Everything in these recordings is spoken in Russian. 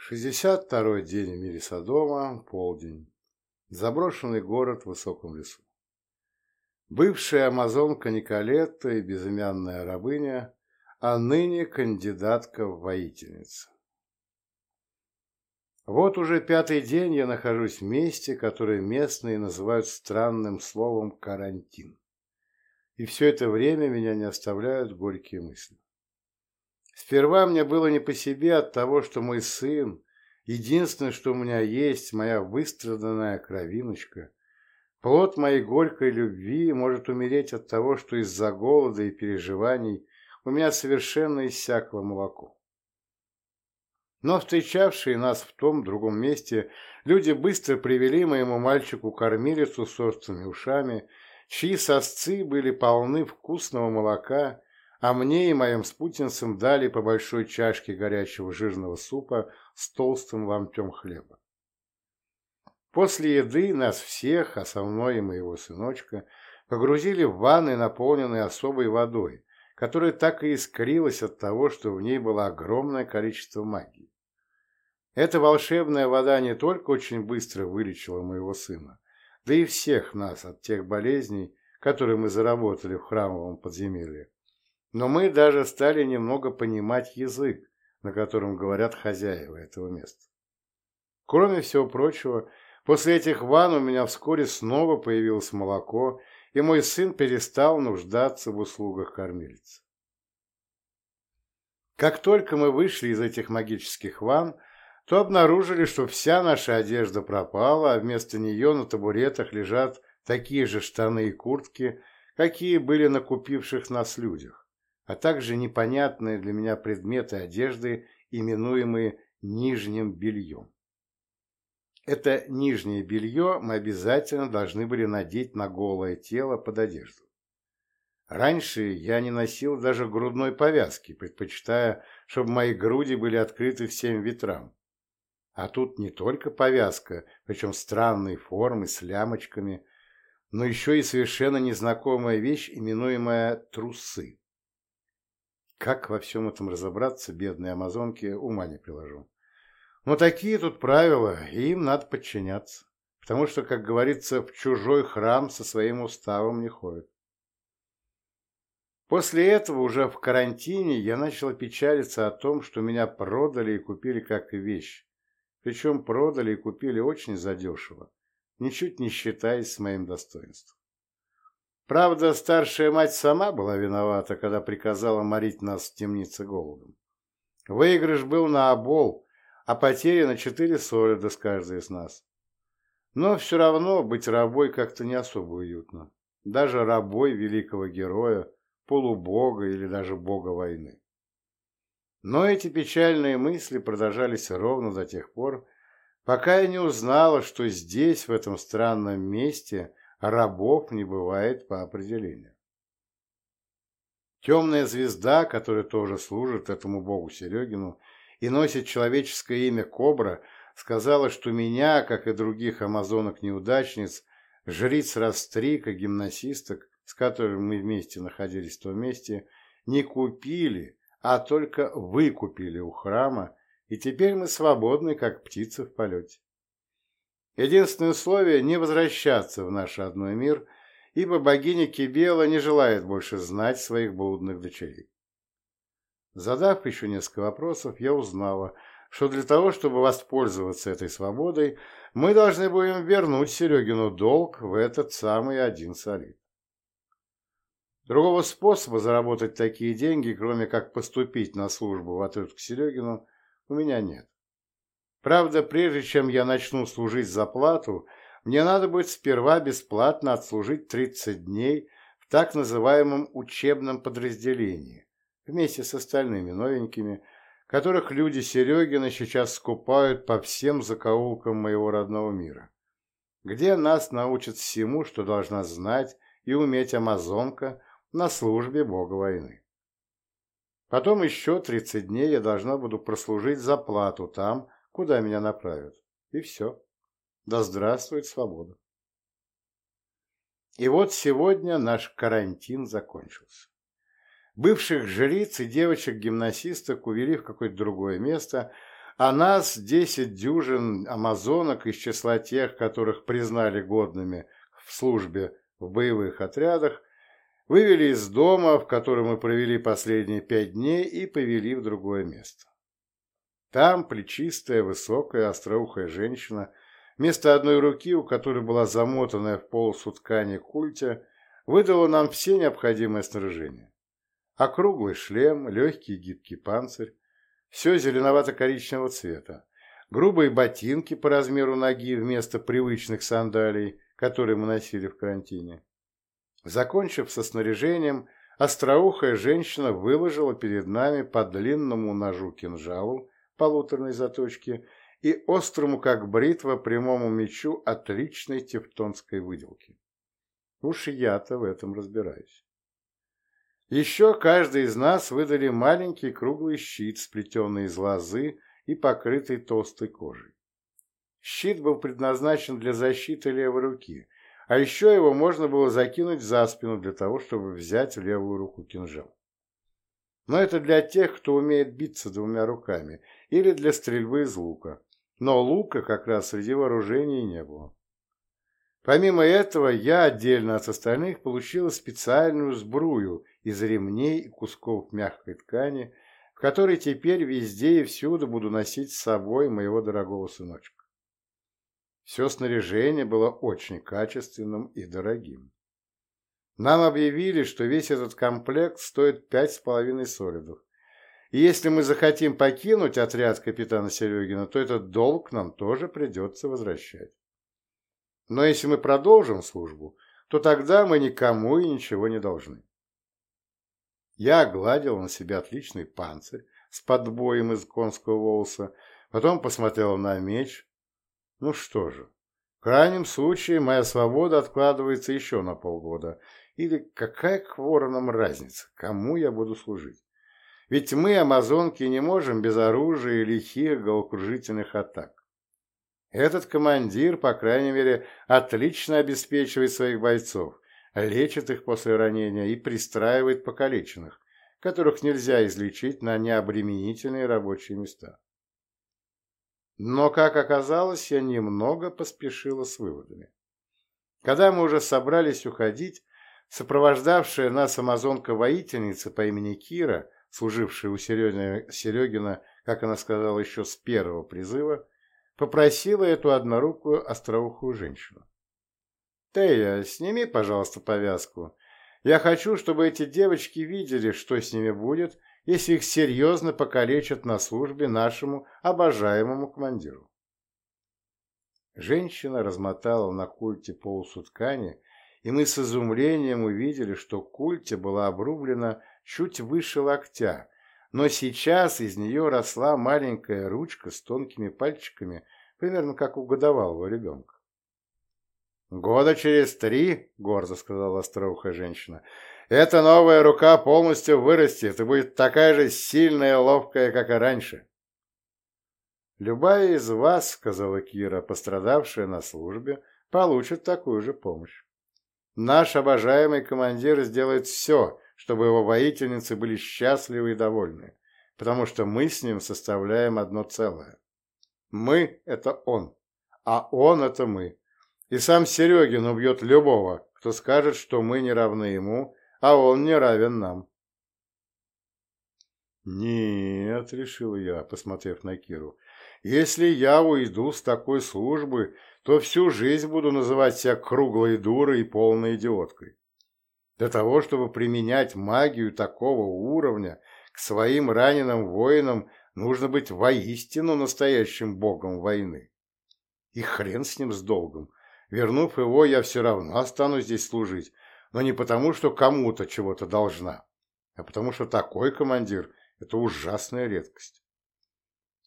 Шестьдесят второй день в мире Содома, полдень. Заброшенный город в высоком лесу. Бывшая амазонка Николетта и безымянная рабыня, а ныне кандидатка в воительницы. Вот уже пятый день я нахожусь в месте, которое местные называют странным словом «карантин». И все это время меня не оставляют горькие мысли. Сперва мне было не по себе от того, что мой сын, единственное, что у меня есть, моя выстраданная кровиночка, плод моей горькой любви может умереть от того, что из-за голода и переживаний у меня совершенно иссякло молоко. Но встречавшие нас в том другом месте люди быстро привели моему мальчику кормилицу с острыми ушами, чьи сосцы были полны вкусного молока а мне и моим спутницам дали по большой чашке горячего жирного супа с толстым ломтем хлеба. После еды нас всех, а со мной и моего сыночка, погрузили в ванны, наполненные особой водой, которая так и искрилась от того, что в ней было огромное количество магии. Эта волшебная вода не только очень быстро вылечила моего сына, да и всех нас от тех болезней, которые мы заработали в храмовом подземелье, но мы даже стали немного понимать язык, на котором говорят хозяева этого места. Кроме всего прочего, после этих ванн у меня вскоре снова появилось молоко, и мой сын перестал нуждаться в услугах кормильца. Как только мы вышли из этих магических ванн, то обнаружили, что вся наша одежда пропала, а вместо нее на табуретах лежат такие же штаны и куртки, какие были на купивших нас людях а также непонятные для меня предметы одежды, именуемые нижним бельем. Это нижнее белье мы обязательно должны были надеть на голое тело под одежду. Раньше я не носил даже грудной повязки, предпочитая, чтобы мои груди были открыты всем ветрам. А тут не только повязка, причем странной формы, с лямочками, но еще и совершенно незнакомая вещь, именуемая трусы. Как во всем этом разобраться, бедные амазонки, ума не приложу. Но такие тут правила, и им надо подчиняться. Потому что, как говорится, в чужой храм со своим уставом не ходят. После этого уже в карантине я начал печалиться о том, что меня продали и купили как вещь. Причем продали и купили очень задешево, ничуть не считаясь с моим достоинством. Правда, старшая мать сама была виновата, когда приказала морить нас в темнице голодом. Выигрыш был на обол, а потери на четыре солида с каждой из нас. Но все равно быть рабой как-то не особо уютно. Даже рабой великого героя, полубога или даже бога войны. Но эти печальные мысли продолжались ровно до тех пор, пока я не узнала, что здесь, в этом странном месте, рабов не бывает по определению. Темная звезда, которая тоже служит этому богу Серегину и носит человеческое имя Кобра, сказала, что меня, как и других амазонок-неудачниц, жриц Растрика, гимнасисток, с которыми мы вместе находились в том месте, не купили, а только выкупили у храма, и теперь мы свободны, как птицы в полете. Единственное условие – не возвращаться в наш родной мир, ибо богиня Кибела не желает больше знать своих блудных дочерей. Задав еще несколько вопросов, я узнала, что для того, чтобы воспользоваться этой свободой, мы должны будем вернуть Серегину долг в этот самый один солид. Другого способа заработать такие деньги, кроме как поступить на службу в отряд к Серегину, у меня нет. Правда, прежде чем я начну служить за плату, мне надо будет сперва бесплатно отслужить 30 дней в так называемом учебном подразделении, вместе с остальными новенькими, которых люди Серегина сейчас скупают по всем закоулкам моего родного мира, где нас научат всему, что должна знать и уметь амазонка на службе бога войны. Потом еще 30 дней я должна буду прослужить за плату там, куда меня направят. И все. Да здравствует свобода. И вот сегодня наш карантин закончился. Бывших жриц и девочек-гимнасисток увели в какое-то другое место, а нас десять дюжин амазонок из числа тех, которых признали годными в службе в боевых отрядах, вывели из дома, в котором мы провели последние пять дней, и повели в другое место. Там плечистая, высокая, остроухая женщина, вместо одной руки, у которой была замотанная в полосу ткани культя, выдала нам все необходимое снаряжение. Округлый шлем, легкий гибкий панцирь, все зеленовато-коричневого цвета, грубые ботинки по размеру ноги вместо привычных сандалий, которые мы носили в карантине. Закончив со снаряжением, остроухая женщина выложила перед нами по длинному ножу-кинжалу полуторной заточки и острому, как бритва, прямому мечу отличной тевтонской выделки. Уж я-то в этом разбираюсь. Еще каждый из нас выдали маленький круглый щит, сплетенный из лозы и покрытый толстой кожей. Щит был предназначен для защиты левой руки, а еще его можно было закинуть за спину для того, чтобы взять в левую руку кинжал. Но это для тех, кто умеет биться двумя руками, или для стрельбы из лука. Но лука как раз среди вооружений не было. Помимо этого, я отдельно от остальных получила специальную сбрую из ремней и кусков мягкой ткани, в которой теперь везде и всюду буду носить с собой моего дорогого сыночка. Все снаряжение было очень качественным и дорогим. Нам объявили, что весь этот комплект стоит пять с половиной солидов. Если мы захотим покинуть отряд капитана Серегина, то этот долг нам тоже придется возвращать. Но если мы продолжим службу, то тогда мы никому и ничего не должны. Я гладил на себя отличный панцирь с подбоем из конского волоса, потом посмотрел на меч. Ну что же, в крайнем случае моя свобода откладывается еще на полгода. Или какая к воронам разница, кому я буду служить? Ведь мы, амазонки, не можем без оружия и лихих головокружительных атак. Этот командир, по крайней мере, отлично обеспечивает своих бойцов, лечит их после ранения и пристраивает покалеченных, которых нельзя излечить на необременительные рабочие места. Но, как оказалось, я немного поспешила с выводами. Когда мы уже собрались уходить, сопровождавшая нас амазонка-воительница по имени Кира, служившая у Серегина, Серегина, как она сказала, еще с первого призыва, попросила эту однорукую остроухую женщину. «Тея, сними, пожалуйста, повязку. Я хочу, чтобы эти девочки видели, что с ними будет, если их серьезно покалечат на службе нашему обожаемому командиру». Женщина размотала на культе полосу ткани, и мы с изумлением увидели, что культе была обрублена чуть выше локтя, но сейчас из нее росла маленькая ручка с тонкими пальчиками, примерно как у годовалого ребенка. «Года через три, — гордо сказала остроухая женщина, — эта новая рука полностью вырастет и будет такая же сильная и ловкая, как и раньше». «Любая из вас, — сказала Кира, пострадавшая на службе, — получит такую же помощь. Наш обожаемый командир сделает все, чтобы его воительницы были счастливы и довольны, потому что мы с ним составляем одно целое. Мы — это он, а он — это мы. И сам Серегин убьет любого, кто скажет, что мы не равны ему, а он не равен нам. «Нет», — решил я, посмотрев на Киру, — «если я уйду с такой службы, то всю жизнь буду называть себя круглой дурой и полной идиоткой. Для того, чтобы применять магию такого уровня к своим раненым воинам, нужно быть воистину настоящим богом войны. И хрен с ним с долгом. Вернув его, я все равно останусь здесь служить, но не потому, что кому-то чего-то должна, а потому что такой командир – это ужасная редкость.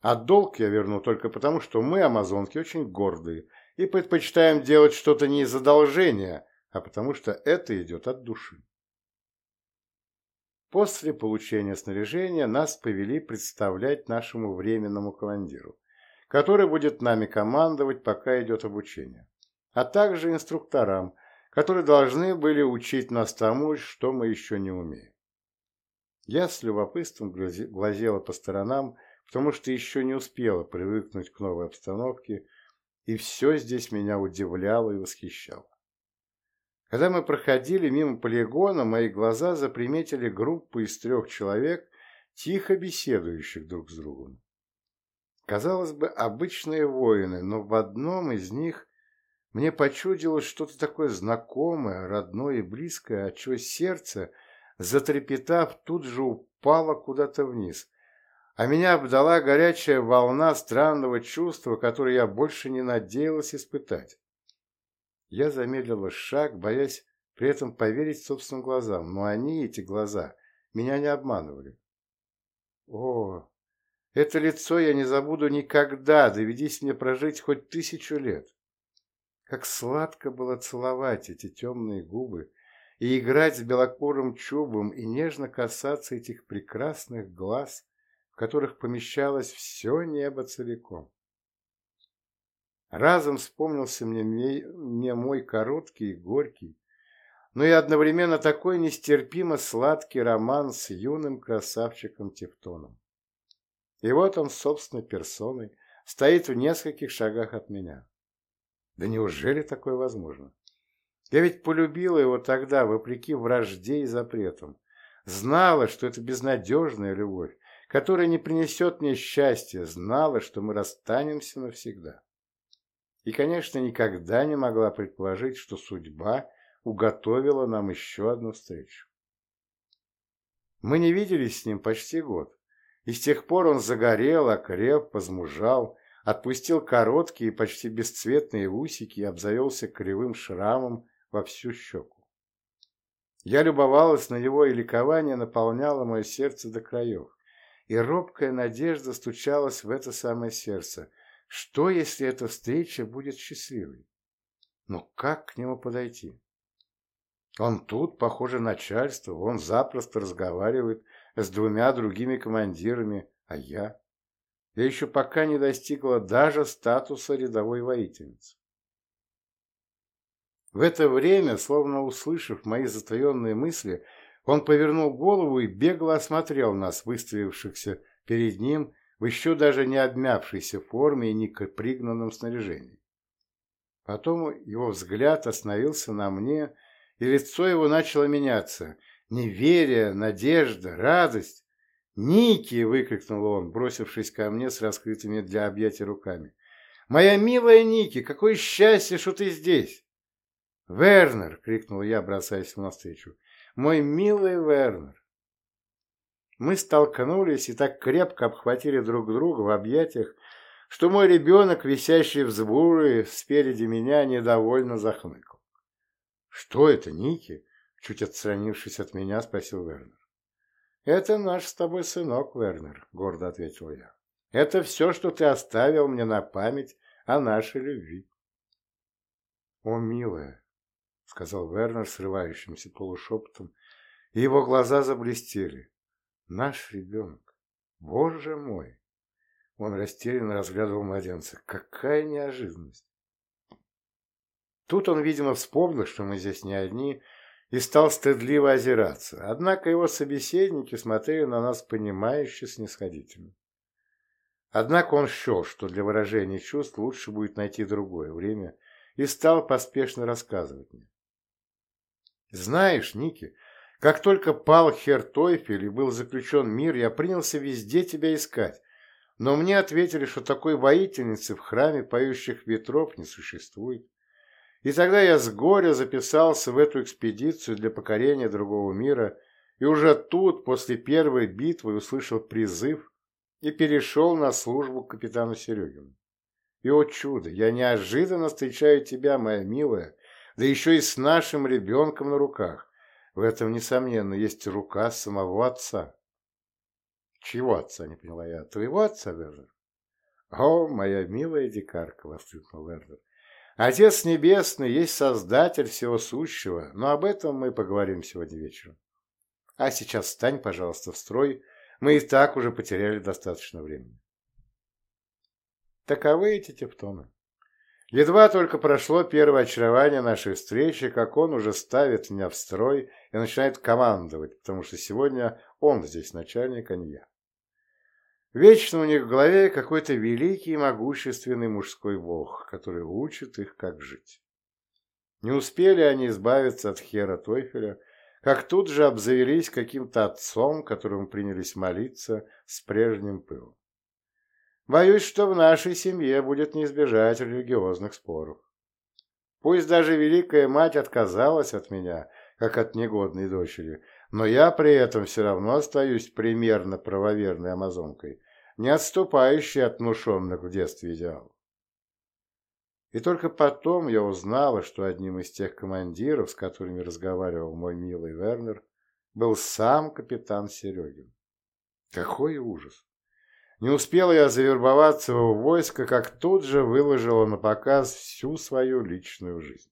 А долг я верну только потому, что мы, амазонки, очень гордые и предпочитаем делать что-то не из задолжения, а потому что это идет от души. После получения снаряжения нас повели представлять нашему временному командиру, который будет нами командовать, пока идет обучение, а также инструкторам, которые должны были учить нас тому, что мы еще не умеем. Я с любопытством глазела по сторонам, потому что еще не успела привыкнуть к новой обстановке, и все здесь меня удивляло и восхищало. Когда мы проходили мимо полигона, мои глаза заприметили группу из трех человек, тихо беседующих друг с другом. Казалось бы, обычные воины, но в одном из них мне почудилось что-то такое знакомое, родное и близкое, отчего сердце, затрепетав, тут же упало куда-то вниз, а меня обдала горячая волна странного чувства, которое я больше не надеялась испытать. Я замедлила шаг, боясь при этом поверить собственным глазам, но они, эти глаза, меня не обманывали. О, это лицо я не забуду никогда, доведись мне прожить хоть тысячу лет. Как сладко было целовать эти темные губы и играть с белокурым чубом и нежно касаться этих прекрасных глаз, которых помещалось все небо целиком. Разом вспомнился мне, мне мой короткий и горький, но и одновременно такой нестерпимо сладкий роман с юным красавчиком Тевтоном. И вот он, собственной персоной, стоит в нескольких шагах от меня. Да неужели такое возможно? Я ведь полюбила его тогда, вопреки вражде и запретам. Знала, что это безнадежная любовь, которая не принесет мне счастья, знала, что мы расстанемся навсегда. И, конечно, никогда не могла предположить, что судьба уготовила нам еще одну встречу. Мы не виделись с ним почти год, и с тех пор он загорел, окреп, возмужал, отпустил короткие, почти бесцветные усики и обзавелся кривым шрамом во всю щеку. Я любовалась на него, и ликование наполняло мое сердце до краев и робкая надежда стучалась в это самое сердце. Что, если эта встреча будет счастливой? Но как к нему подойти? Он тут, похоже, начальство, он запросто разговаривает с двумя другими командирами, а я? Я еще пока не достигла даже статуса рядовой воительницы. В это время, словно услышав мои затаенные мысли, он повернул голову и бегло осмотрел нас, выставившихся перед ним в еще даже не обмявшейся форме и не пригнанном снаряжении. Потом его взгляд остановился на мне, и лицо его начало меняться. Неверие, надежда, радость. «Ники!» — выкрикнул он, бросившись ко мне с раскрытыми для объятия руками. «Моя милая Ники, какое счастье, что ты здесь!» «Вернер!» — крикнул я, бросаясь ему навстречу мой милый Вернер. Мы столкнулись и так крепко обхватили друг друга в объятиях, что мой ребенок, висящий в сбуре спереди меня, недовольно захныкал. — Что это, Ники? — чуть отстранившись от меня, спросил Вернер. — Это наш с тобой сынок, Вернер, — гордо ответил я. — Это все, что ты оставил мне на память о нашей любви. — О, милая, — сказал Вернер срывающимся полушепотом, и его глаза заблестели. «Наш ребенок! Боже мой!» Он растерянно разглядывал младенца. «Какая неожиданность!» Тут он, видимо, вспомнил, что мы здесь не одни, и стал стыдливо озираться. Однако его собеседники смотрели на нас понимающе снисходительно. Однако он счел, что для выражения чувств лучше будет найти другое время, и стал поспешно рассказывать мне. Знаешь, Ники, как только пал Хертойфель и был заключен мир, я принялся везде тебя искать. Но мне ответили, что такой воительницы в храме поющих ветров не существует. И тогда я с горя записался в эту экспедицию для покорения другого мира, и уже тут, после первой битвы, услышал призыв и перешел на службу к капитану Серегину. И, о чудо, я неожиданно встречаю тебя, моя милая, да еще и с нашим ребенком на руках. В этом, несомненно, есть рука самого отца. Чего отца, не поняла я? Твоего отца, Вернер? О, моя милая дикарка, воскликнул Вернер. Отец Небесный есть Создатель всего сущего, но об этом мы поговорим сегодня вечером. А сейчас встань, пожалуйста, в строй, мы и так уже потеряли достаточно времени. Таковы эти тефтоны. Едва только прошло первое очарование нашей встречи, как он уже ставит меня в строй и начинает командовать, потому что сегодня он здесь начальник, а не я. Вечно у них в голове какой-то великий и могущественный мужской бог, который учит их, как жить. Не успели они избавиться от Хера Тойфеля, как тут же обзавелись каким-то отцом, которому принялись молиться с прежним пылом. Боюсь, что в нашей семье будет не избежать религиозных споров. Пусть даже Великая Мать отказалась от меня, как от негодной дочери, но я при этом все равно остаюсь примерно правоверной амазонкой, не отступающей от внушенных в детстве идеалов. И только потом я узнала, что одним из тех командиров, с которыми разговаривал мой милый Вернер, был сам капитан Серегин. Какой ужас! Не успела я завербоваться в войско, как тут же выложила на показ всю свою личную жизнь.